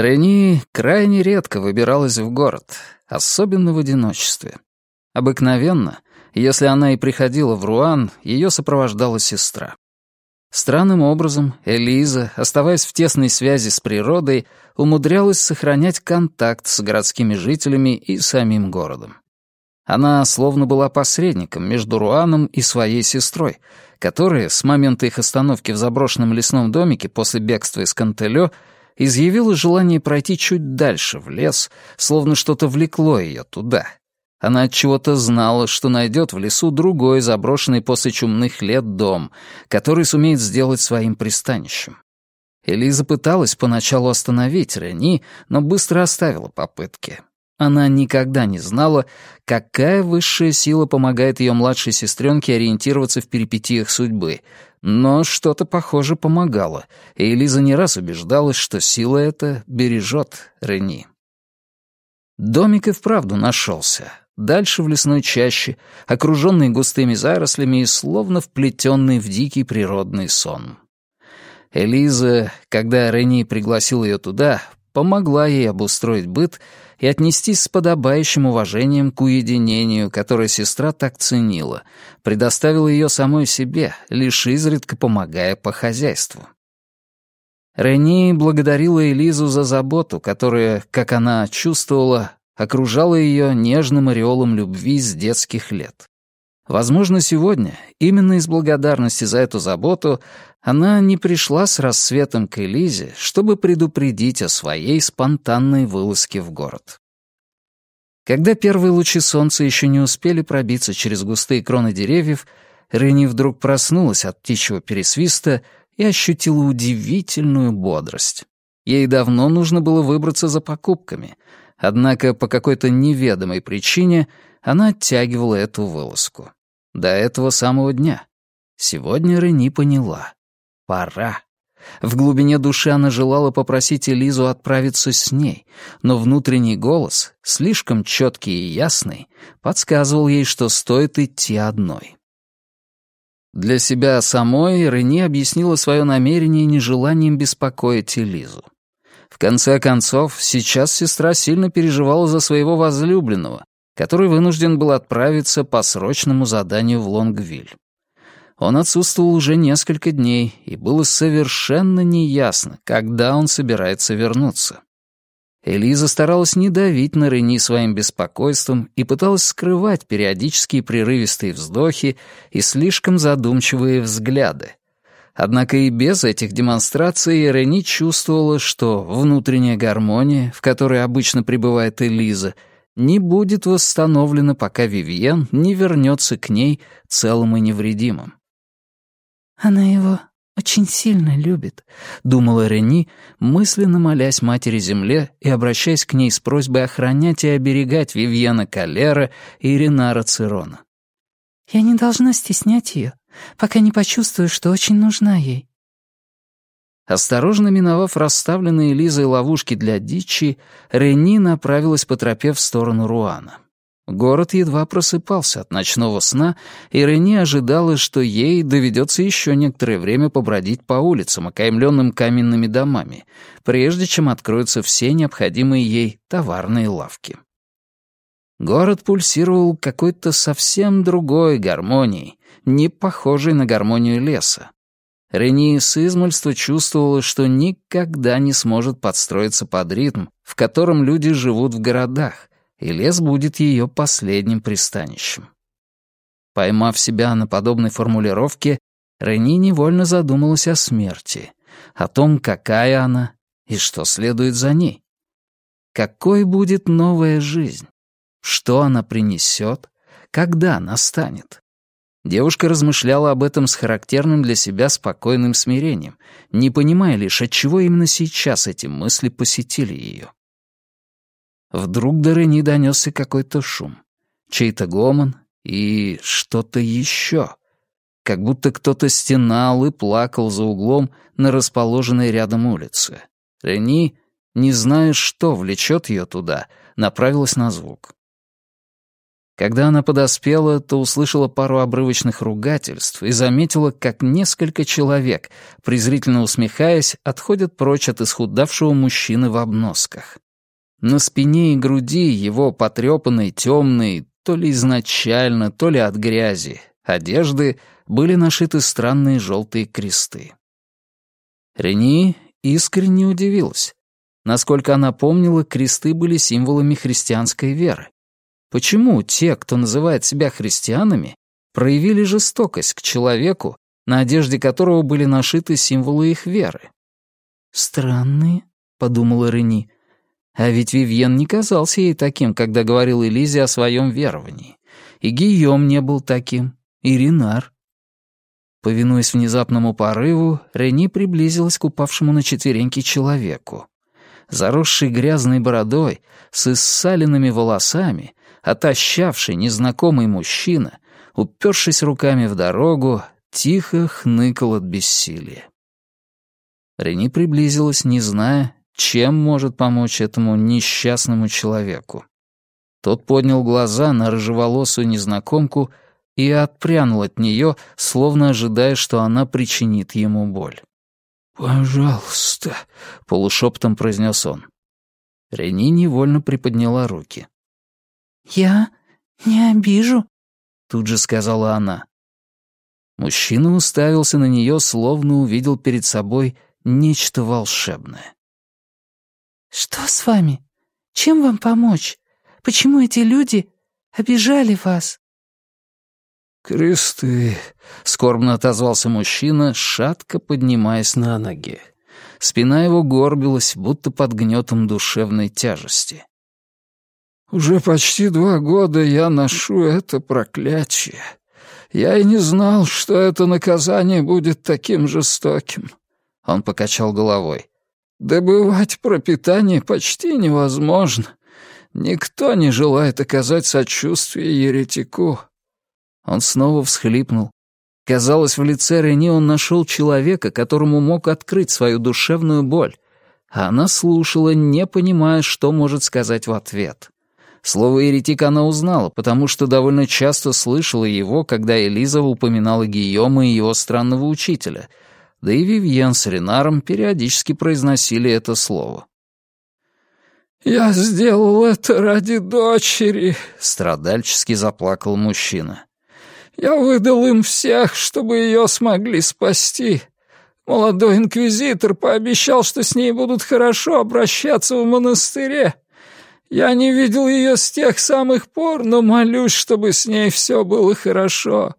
Рени крайне редко выбиралась в город, особенно в одиночестве. Обыкновенно, если она и приходила в Руан, ее сопровождала сестра. Странным образом Элиза, оставаясь в тесной связи с природой, умудрялась сохранять контакт с городскими жителями и самим городом. Она словно была посредником между Руаном и своей сестрой, которая с момента их остановки в заброшенном лесном домике после бегства из Кантелё изъявила желание пройти чуть дальше, в лес, словно что-то влекло ее туда. Она от чего-то знала, что найдет в лесу другой заброшенный после чумных лет дом, который сумеет сделать своим пристанищем. Элиза пыталась поначалу остановить Рени, но быстро оставила попытки. Она никогда не знала, какая высшая сила помогает ее младшей сестренке ориентироваться в перипетиях судьбы, но что-то, похоже, помогало, и Элиза не раз убеждалась, что сила эта бережет Рени. Домик и вправду нашелся. Дальше в лесной чаще, окруженный густыми зарослями и словно вплетенный в дикий природный сон. Элиза, когда Рени пригласил ее туда, помогла ей обустроить быт и отнестись с подобающим уважением к уединению, которое сестра так ценила, предоставила ее самой себе, лишь изредка помогая по хозяйству. Рени благодарила Элизу за заботу, которая, как она чувствовала, окружала ее нежным ореолом любви с детских лет. Возможно, сегодня, именно из благодарности за эту заботу, она не пришла с рассветом к Элизе, чтобы предупредить о своей спонтанной вылазке в город. Когда первые лучи солнца еще не успели пробиться через густые кроны деревьев, Рени вдруг проснулась от птичьего пересвиста и ощутила удивительную бодрость. Ей давно нужно было выбраться за покупками — Однако по какой-то неведомой причине она оттягивала эту вылазку. До этого самого дня. Сегодня Рени поняла. Пора. В глубине души она желала попросить Элизу отправиться с ней, но внутренний голос, слишком четкий и ясный, подсказывал ей, что стоит идти одной. Для себя самой Рени объяснила свое намерение нежеланием беспокоить Элизу. В конце концов, сейчас сестра сильно переживала за своего возлюбленного, который вынужден был отправиться по срочному заданию в Лонгвиль. Он отсутствовал уже несколько дней, и было совершенно неясно, когда он собирается вернуться. Элиза старалась не давить на Рени своим беспокойством и пыталась скрывать периодические прерывистые вздохи и слишком задумчивые взгляды, Однако и без этих демонстраций Рени чувствовала, что внутренняя гармония, в которой обычно пребывает Элиза, не будет восстановлена, пока Вивьен не вернется к ней целым и невредимым. «Она его очень сильно любит», — думала Рени, мысленно молясь Матери-Земле и обращаясь к ней с просьбой охранять и оберегать Вивьена Калера и Ренара Цирона. «Я не должна стеснять ее, пока не почувствую, что очень нужна ей». Осторожно миновав расставленные Лизой ловушки для дичи, Рени направилась по тропе в сторону Руана. Город едва просыпался от ночного сна, и Рени ожидала, что ей доведется еще некоторое время побродить по улицам, окаймленным каменными домами, прежде чем откроются все необходимые ей товарные лавки. Город пульсировал какой-то совсем другой гармонией, не похожей на гармонию леса. Рени с измольства чувствовала, что никогда не сможет подстроиться под ритм, в котором люди живут в городах, и лес будет ее последним пристанищем. Поймав себя на подобной формулировке, Рени невольно задумалась о смерти, о том, какая она и что следует за ней. Какой будет новая жизнь? Что она принесет? Когда настанет? Девушка размышляла об этом с характерным для себя спокойным смирением, не понимая лишь, отчего именно сейчас эти мысли посетили ее. Вдруг до Рени донесся какой-то шум, чей-то гомон и что-то еще, как будто кто-то стенал и плакал за углом на расположенной рядом улице. Рени, не зная, что влечет ее туда, направилась на звук. Когда она подоспела, то услышала пару обрывочных ругательств и заметила, как несколько человек, презрительно усмехаясь, отходят прочь от исхудавшего мужчины в обносках. На спине и груди его потрепанной, темной, то ли изначально, то ли от грязи, одежды были нашиты странные желтые кресты. Рени искренне удивилась. Насколько она помнила, кресты были символами христианской веры. Почему те, кто называет себя христианами, проявили жестокость к человеку, на одежде которого были нашиты символы их веры? «Странные», — подумала Рени. А ведь Вивьен не казался ей таким, когда говорил Элизе о своем веровании. И Гийом не был таким, и Ренар. Повинуясь внезапному порыву, Рени приблизилась к упавшему на четвереньки человеку. Заросший грязной бородой, с иссаленными волосами, отощавший незнакомый мужчина, упершись руками в дорогу, тихо хныкал от бессилия. Рени приблизилась, не зная, чем может помочь этому несчастному человеку. Тот поднял глаза на рыжеволосую незнакомку и отпрянул от нее, словно ожидая, что она причинит ему боль. «Пожалуйста», — полушепотом произнес он. Рени невольно приподняла руки. «Я не обижу», — тут же сказала она. Мужчина уставился на нее, словно увидел перед собой нечто волшебное. «Что с вами? Чем вам помочь? Почему эти люди обижали вас?» «Кресты», — скорбно отозвался мужчина, шатко поднимаясь на ноги. Спина его горбилась, будто под гнетом душевной тяжести. «Уже почти два года я ношу это проклятие. Я и не знал, что это наказание будет таким жестоким». Он покачал головой. «Добывать пропитание почти невозможно. Никто не желает оказать сочувствие еретику. Он снова всхлипнул. Казалось, в лице Рени он нашел человека, которому мог открыть свою душевную боль. А она слушала, не понимая, что может сказать в ответ. Слово «еретик» она узнала, потому что довольно часто слышала его, когда Элиза упоминала Гийома и его странного учителя. Да и Вивьен с Ренаром периодически произносили это слово. «Я сделал это ради дочери», — страдальчески заплакал мужчина. Я выдал им всех, чтобы ее смогли спасти. Молодой инквизитор пообещал, что с ней будут хорошо обращаться в монастыре. Я не видел ее с тех самых пор, но молюсь, чтобы с ней все было хорошо».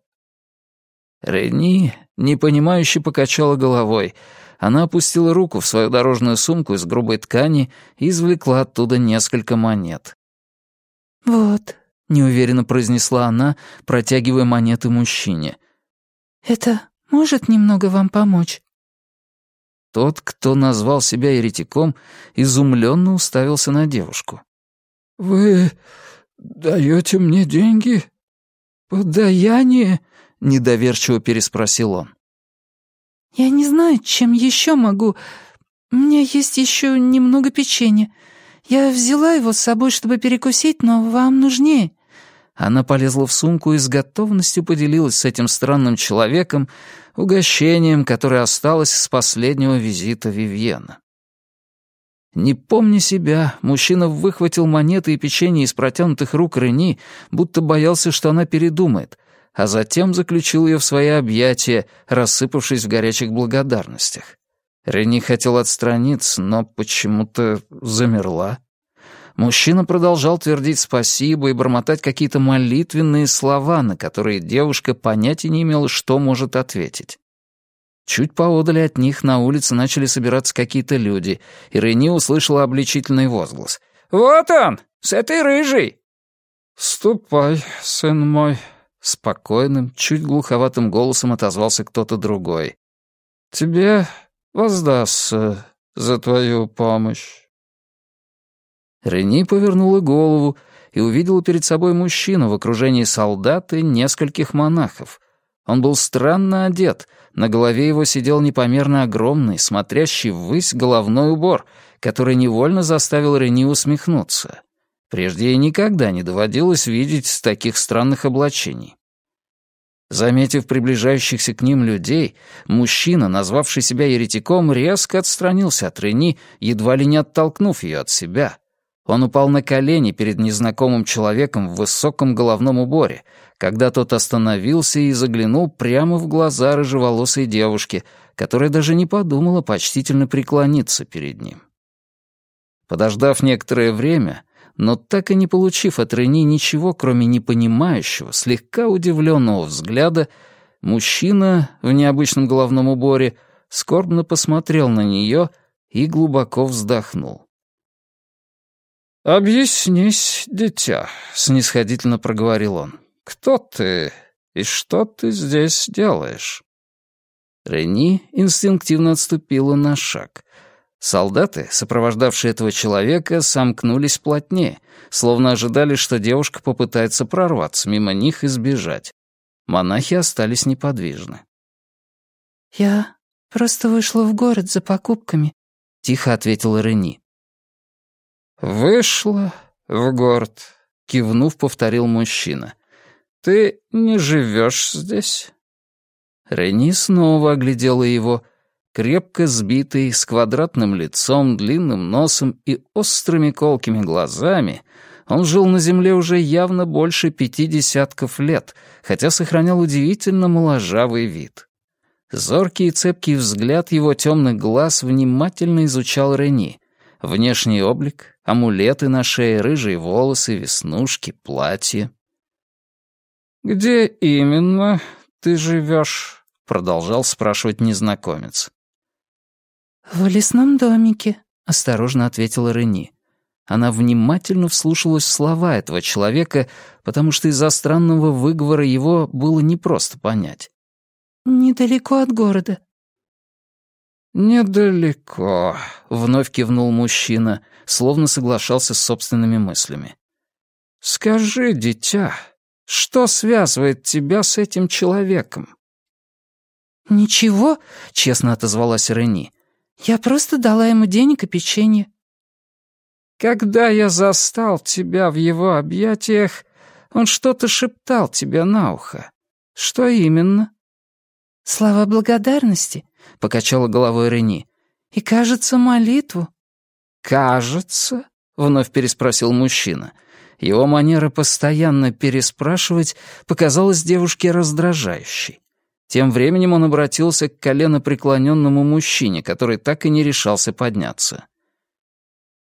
Рени, непонимающе покачала головой. Она опустила руку в свою дорожную сумку из грубой ткани и извлекла оттуда несколько монет. «Вот, — неуверенно произнесла она, протягивая монеты мужчине. «Это может немного вам помочь?» Тот, кто назвал себя еретиком, изумленно уставился на девушку. «Вы даете мне деньги? Подаяние?» — недоверчиво переспросил он. «Я не знаю, чем еще могу. У меня есть еще немного печенья. Я взяла его с собой, чтобы перекусить, но вам нужнее. Она полезла в сумку и с готовностью поделилась с этим странным человеком угощением, которое осталось с последнего визита Вивьена. Не помня себя, мужчина выхватил монеты и печенье из протянутых рук Рени, будто боялся, что она передумает, а затем заключил ее в свои объятия, рассыпавшись в горячих благодарностях. Рени хотел отстраниться, но почему-то замерла. Мужчина продолжал твердить спасибо и бормотать какие-то молитвенные слова, на которые девушка понятия не имела, что может ответить. Чуть поодали от них на улице начали собираться какие-то люди, и Рени услышала обличительный возглас. «Вот он! С этой рыжей!» «Ступай, сын мой!» Спокойным, чуть глуховатым голосом отозвался кто-то другой. «Тебе воздастся за твою помощь». Рени повернула голову и увидела перед собой мужчину в окружении солдат и нескольких монахов. Он был странно одет, на голове его сидел непомерно огромный, смотрящий ввысь головной убор, который невольно заставил Рени усмехнуться. Прежде ей никогда не доводилось видеть таких странных облачений. Заметив приближающихся к ним людей, мужчина, назвавший себя еретиком, резко отстранился от Рени, едва ли не оттолкнув ее от себя. Он упал на колени перед незнакомым человеком в высоком головном уборе, когда тот остановился и заглянул прямо в глаза рыжеволосой девушки, которая даже не подумала почтительно преклониться перед ним. Подождав некоторое время, но так и не получив от Рени ничего, кроме непонимающего, слегка удивленного взгляда, мужчина в необычном головном уборе скорбно посмотрел на нее и глубоко вздохнул. «Объяснись, дитя», — снисходительно проговорил он. «Кто ты и что ты здесь делаешь?» Рени инстинктивно отступила на шаг — Солдаты, сопровождавшие этого человека, сомкнулись плотнее, словно ожидали, что девушка попытается прорваться мимо них и сбежать. Монахи остались неподвижны. «Я просто вышла в город за покупками», — тихо ответила Рени. «Вышла в город», — кивнув, повторил мужчина. «Ты не живешь здесь?» Рени снова оглядела его — крепко сбитый, с квадратным лицом, длинным носом и острыми колкими глазами, он жил на Земле уже явно больше пяти десятков лет, хотя сохранял удивительно моложавый вид. Зоркий и цепкий взгляд его темных глаз внимательно изучал Рени. Внешний облик, амулеты на шее, рыжие волосы, веснушки, платье. «Где именно ты живешь?» — продолжал спрашивать незнакомец. «В лесном домике», — осторожно ответила Рени. Она внимательно вслушалась в слова этого человека, потому что из-за странного выговора его было непросто понять. «Недалеко от города». «Недалеко», — вновь кивнул мужчина, словно соглашался с собственными мыслями. «Скажи, дитя, что связывает тебя с этим человеком?» «Ничего», — честно отозвалась Рени. Я просто дала ему денег и печенье. Когда я застал тебя в его объятиях, он что-то шептал тебе на ухо. Что именно? Слова благодарности, покачала головой Рени. И, кажется, молитву. Кажется? Вновь переспросил мужчина. Его манера постоянно переспрашивать показалась девушке раздражающей. Тем временем он обратился к коленопреклоненному мужчине, который так и не решался подняться.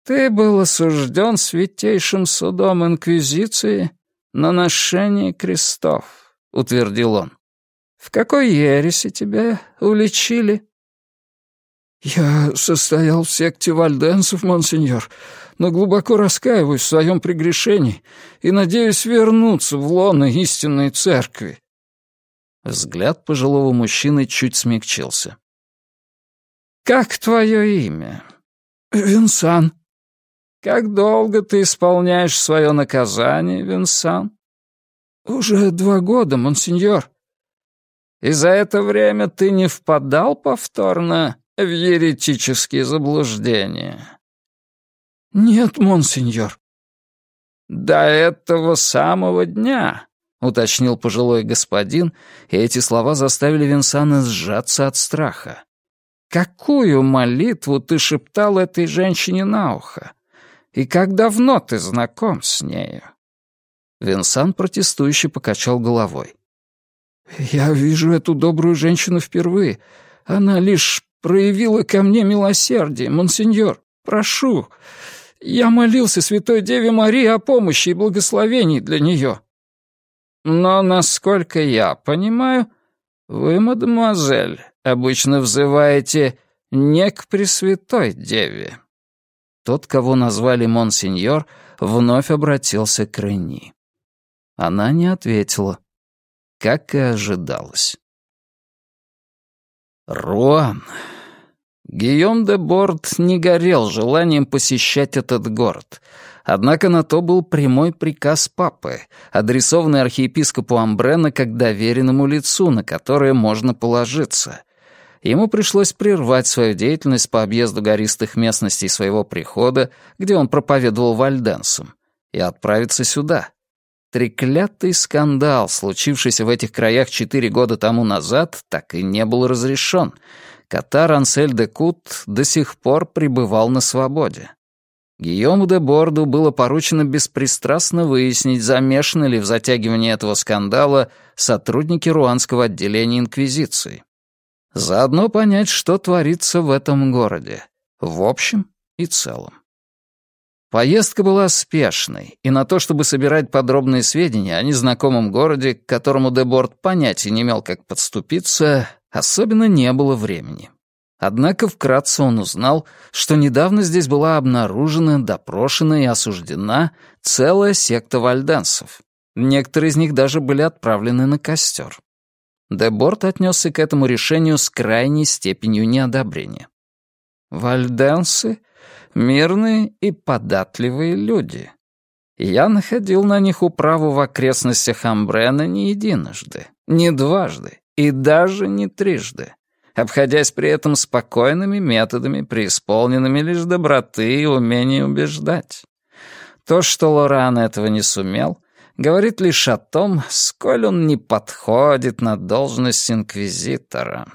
«Ты был осужден святейшим судом Инквизиции на ношение крестов», — утвердил он. «В какой ереси тебя уличили?» «Я состоял в секте вальденцев, монсеньор, но глубоко раскаиваюсь в своем прегрешении и надеюсь вернуться в лоно истинной церкви», Взгляд пожилого мужчины чуть смягчился. «Как твое имя?» «Винсан». «Как долго ты исполняешь свое наказание, Винсан?» «Уже два года, монсеньор». «И за это время ты не впадал повторно в еретические заблуждения?» «Нет, монсеньор». «До этого самого дня, — уточнил пожилой господин, и эти слова заставили Винсана сжаться от страха. «Какую молитву ты шептал этой женщине на ухо? И как давно ты знаком с нею?» Винсан протестующе покачал головой. «Я вижу эту добрую женщину впервые. Она лишь проявила ко мне милосердие, монсеньор. Прошу. Я молился Святой Деве Марии о помощи и благословении для нее. Но, насколько я понимаю, вы, мадемуазель, обычно взываете не к Пресвятой Деве». Тот, кого назвали монсеньор, вновь обратился к Рени. Она не ответила, как и ожидалось. Руан. Гийом де Борд не горел желанием посещать этот город, Однако на то был прямой приказ папы, адресованный архиепископу Амбрена как доверенному лицу, на которое можно положиться. Ему пришлось прервать свою деятельность по объезду гористых местностей своего прихода, где он проповедовал вальденсам, и отправиться сюда. Треклятый скандал, случившийся в этих краях четыре года тому назад, так и не был разрешен. Катар Ансель де Кут до сих пор пребывал на свободе. Гийому де Борду было поручено беспристрастно выяснить, замешаны ли в затягивании этого скандала сотрудники руанского отделения Инквизиции. Заодно понять, что творится в этом городе, в общем и целом. Поездка была спешной, и на то, чтобы собирать подробные сведения о незнакомом городе, к которому Деборд понятия не имел, как подступиться, особенно не было времени. Однако вкратце он узнал, что недавно здесь была обнаружена, допрошена и осуждена целая секта вальденсов. Некоторые из них даже были отправлены на костер. Деборт отнесся к этому решению с крайней степенью неодобрения. Вальденсы — мирные и податливые люди. Я находил на них управу в окрестностях Амбрена не единожды, не дважды и даже не трижды обходясь при этом спокойными методами, преисполненными лишь доброты и умения убеждать. То, что Лоран этого не сумел, говорит лишь о том, сколь он не подходит на должность инквизитора.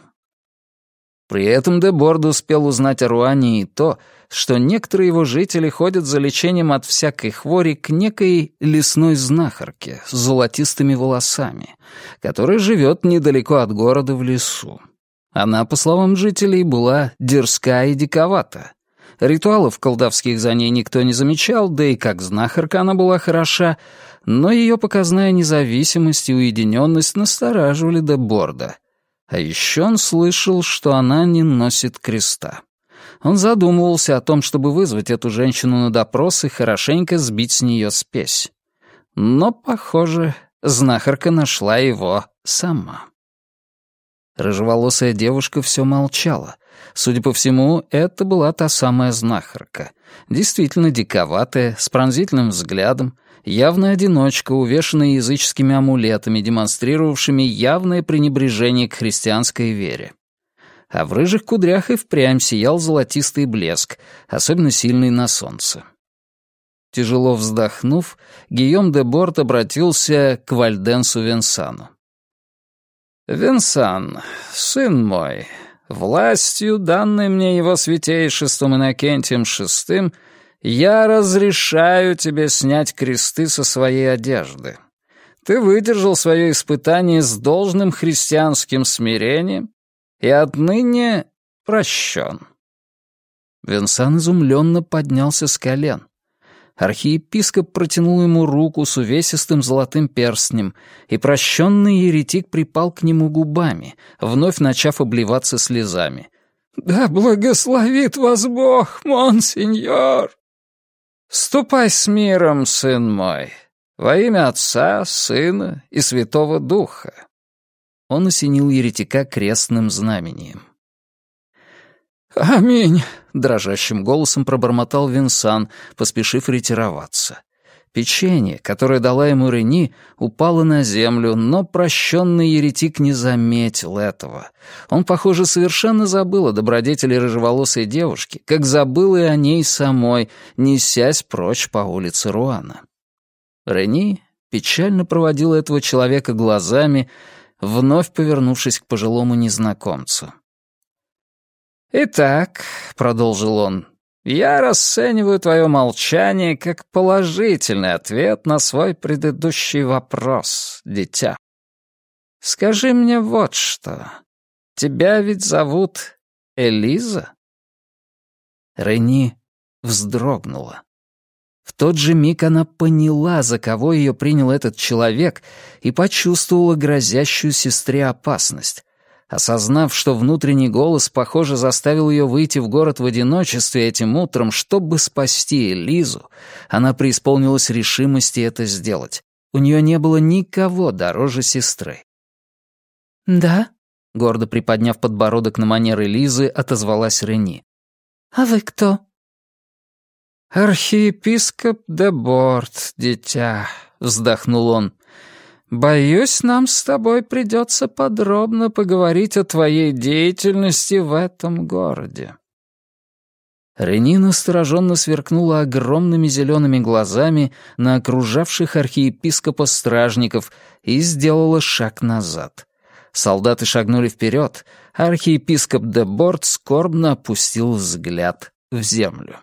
При этом Деборд успел узнать о Руане и то, что некоторые его жители ходят за лечением от всякой хвори к некой лесной знахарке с золотистыми волосами, которая живет недалеко от города в лесу. Она, по словам жителей, была дерзка и диковата. Ритуалов колдовских за ней никто не замечал, да и как знахарка она была хороша, но ее показная независимость и уединенность настораживали до борда. А еще он слышал, что она не носит креста. Он задумывался о том, чтобы вызвать эту женщину на допрос и хорошенько сбить с нее спесь. Но, похоже, знахарка нашла его сама. Рыжеволосая девушка все молчала. Судя по всему, это была та самая знахарка. Действительно диковатая, с пронзительным взглядом, явная одиночка, увешанная языческими амулетами, демонстрировавшими явное пренебрежение к христианской вере. А в рыжих кудрях и впрямь сиял золотистый блеск, особенно сильный на солнце. Тяжело вздохнув, Гийом де Борт обратился к Вальденсу Венсану. «Винсан, сын мой, властью, данной мне его святейшеством Иннокентием VI, я разрешаю тебе снять кресты со своей одежды. Ты выдержал свое испытание с должным христианским смирением и отныне прощен». Винсан изумленно поднялся с колен. Архиепископ протянул ему руку с увесистым золотым перстнем, и прощенный еретик припал к нему губами, вновь начав обливаться слезами. «Да благословит вас Бог, монсеньор!» «Ступай с миром, сын мой, во имя Отца, Сына и Святого Духа!» Он осенил еретика крестным знамением. «Аминь!» — дрожащим голосом пробормотал Винсан, поспешив ретироваться. Печенье, которое дала ему Рени, упало на землю, но прощенный еретик не заметил этого. Он, похоже, совершенно забыл о добродетели рыжеволосой девушки, как забыл и о ней самой, несясь прочь по улице Руана. Рени печально проводила этого человека глазами, вновь повернувшись к пожилому незнакомцу. «Итак», — продолжил он, — «я расцениваю твое молчание как положительный ответ на свой предыдущий вопрос, дитя. Скажи мне вот что. Тебя ведь зовут Элиза?» Рени вздрогнула. В тот же миг она поняла, за кого ее принял этот человек, и почувствовала грозящую сестре опасность. Осознав, что внутренний голос, похоже, заставил ее выйти в город в одиночестве этим утром, чтобы спасти Элизу, она преисполнилась решимости это сделать. У нее не было никого дороже сестры. «Да?» — гордо приподняв подбородок на манер Элизы, отозвалась Рени. «А вы кто?» «Архиепископ де Борт, дитя», — вздохнул он. Боюсь, нам с тобой придется подробно поговорить о твоей деятельности в этом городе». Рени настороженно сверкнула огромными зелеными глазами на окружавших архиепископа стражников и сделала шаг назад. Солдаты шагнули вперед, а архиепископ де Борт скорбно опустил взгляд в землю.